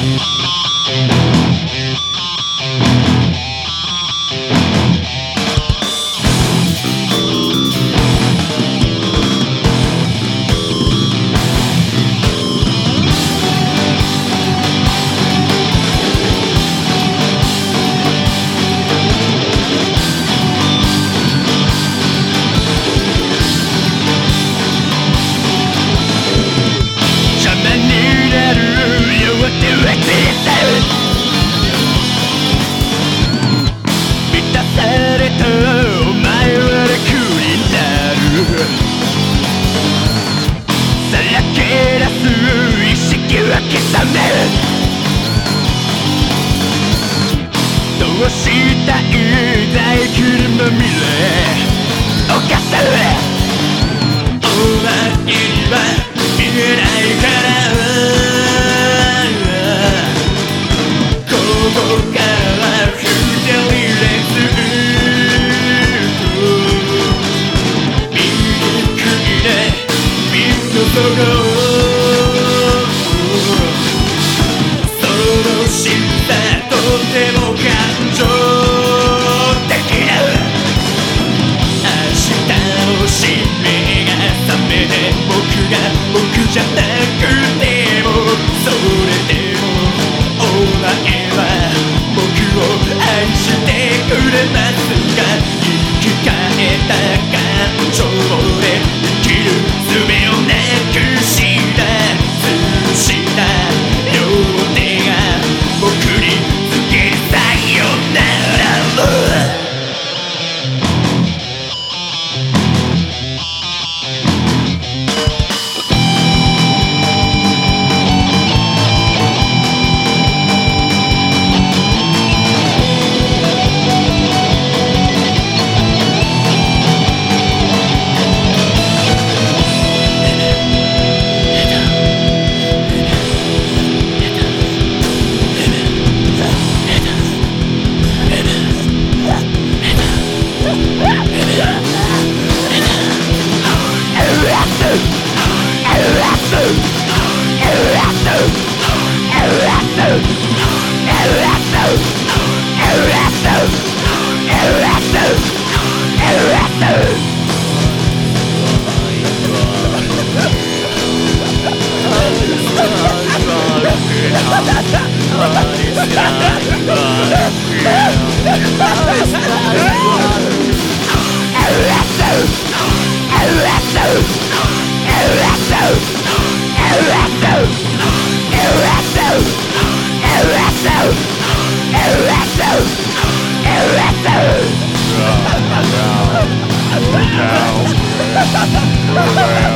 Thank 覚めるどうしたい大車見れ犯されお前にはいないからここから二人でずっと見にくいね水の底じゃない No. No. No.